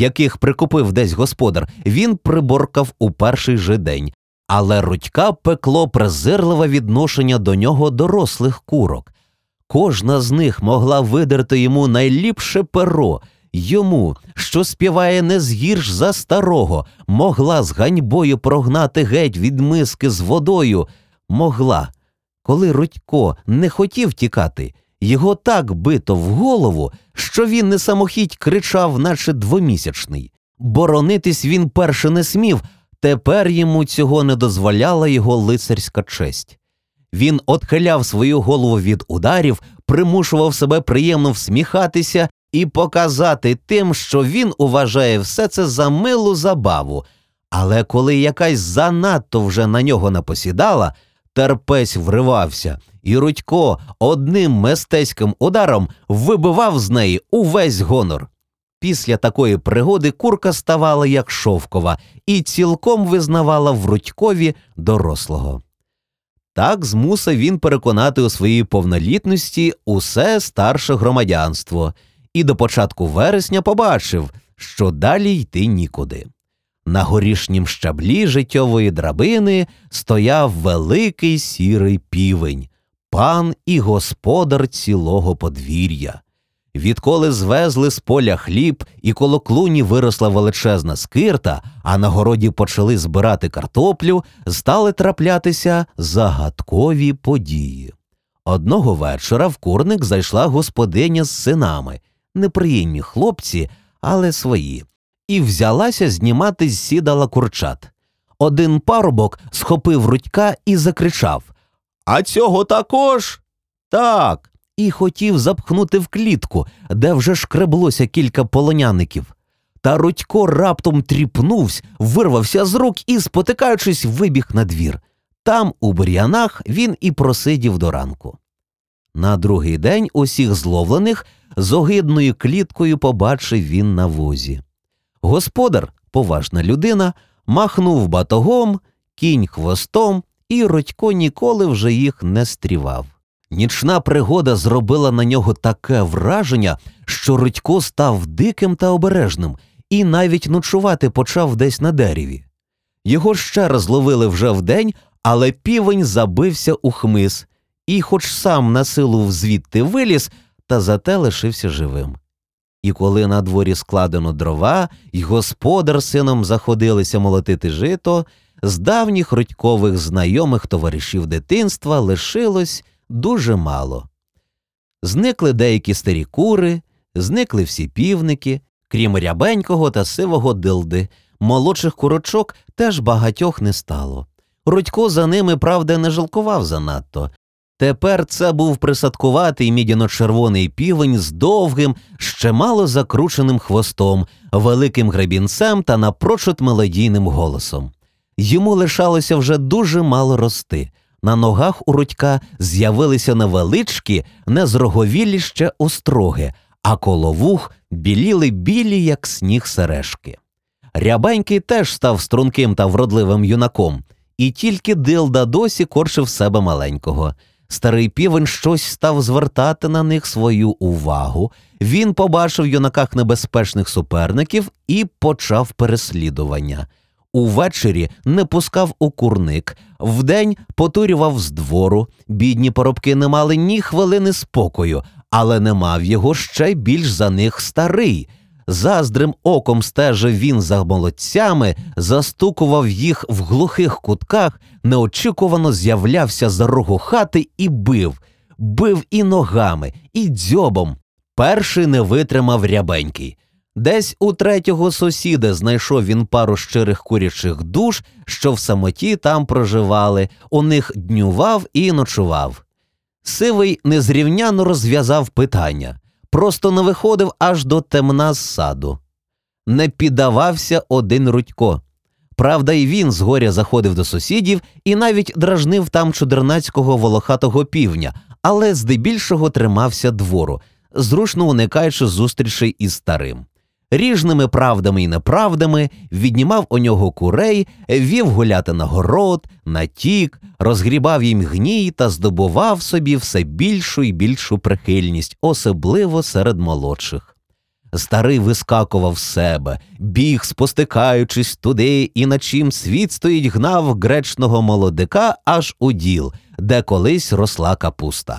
яких прикупив десь господар, він приборкав у перший же день, але Рудька пекло презирливе відношення до нього дорослих курок. Кожна з них могла видерти йому найліпше перо, йому, що співає не згірш за старого, могла з ганьбою прогнати геть від миски з водою, могла. Коли Рудько не хотів тікати, його так бито в голову, що він не самохідь кричав, наче двомісячний. Боронитись він перше не смів, тепер йому цього не дозволяла його лицарська честь. Він отхиляв свою голову від ударів, примушував себе приємно всміхатися і показати тим, що він уважає все це за милу забаву. Але коли якась занадто вже на нього напосідала, терпець вривався, і Рудько одним мистецьким ударом вибивав з неї увесь гонор. Після такої пригоди курка ставала як шовкова і цілком визнавала в Рудькові дорослого. Так змусив він переконати у своїй повнолітності усе старше громадянство, і до початку вересня побачив, що далі йти нікуди. На горішнім щаблі життєвої драбини стояв великий сірий півень, пан і господар цілого подвір'я. Відколи звезли з поля хліб, і коло клуні виросла величезна скирта, а на городі почали збирати картоплю, стали траплятися загадкові події. Одного вечора в курник зайшла господиня з синами, неприємні хлопці, але свої, і взялася знімати з сідала курчат. Один парубок схопив рудька і закричав А цього також? Так і хотів запхнути в клітку, де вже шкреблося кілька полоняників. Та Рудько раптом тріпнувся, вирвався з рук і, спотикаючись, вибіг на двір. Там, у бур'янах, він і просидів до ранку. На другий день усіх зловлених з огидною кліткою побачив він на возі. Господар, поважна людина, махнув батогом, кінь хвостом, і Родько ніколи вже їх не стрівав. Нічна пригода зробила на нього таке враження, що Рудько став диким та обережним і навіть ночувати почав десь на дереві. Його ще раз ловили вже вдень, але півень забився у хмиз і, хоч сам на силу звідти виліз, та зате лишився живим. І коли на дворі складено дрова, й господар сином заходилися молотити жито, з давніх рудькових знайомих товаришів дитинства лишилось дуже мало. Зникли деякі старі кури, зникли всі півники, крім рябенького та сивого дилди, молодших курочок теж багатьох не стало. Рудько за ними, правда, не жалкував занадто. Тепер це був присадкуватий мідяно-червоний півень з довгим, ще мало закрученим хвостом, великим гребінцем та напрочуд мелодійним голосом. Йому лишалося вже дуже мало рости, на ногах у Рудька з'явилися невеличкі, незроговілі ще остроги, а коло вух біліли білі, як сніг сережки. Рябенький теж став струнким та вродливим юнаком, і тільки дилда досі корчив себе маленького. Старий півень щось став звертати на них свою увагу. Він побачив юнаках небезпечних суперників і почав переслідування. Увечері не пускав у курник, вдень потурював з двору. Бідні поробки не мали ні хвилини спокою, але не мав його ще більш за них старий. Заздрим оком стежив він за молодцями, застукував їх в глухих кутках, неочікувано з'являвся за рогу хати і бив, бив і ногами, і дзьобом. Перший не витримав рябенький. Десь у третього сусіда знайшов він пару щирих курячих душ, що в самоті там проживали, у них днював і ночував. Сивий незрівняно розв'язав питання, просто не виходив аж до темна з саду. Не піддавався один Рудько. Правда, й він згоря заходив до сусідів і навіть дражнив там чудернацького волохатого півня, але здебільшого тримався двору, зручно уникаючи зустрічей із старим ріжними правдами і неправдами віднімав у нього курей, вів гуляти на город, на тік, розгрібав їм гній та здобував собі все більшу і більшу прихильність, особливо серед молодших. Старий вискакував з себе, біг, спостикаючись туди, і на чим світ стоїть, гнав гречного молодика аж у діл, де колись росла капуста.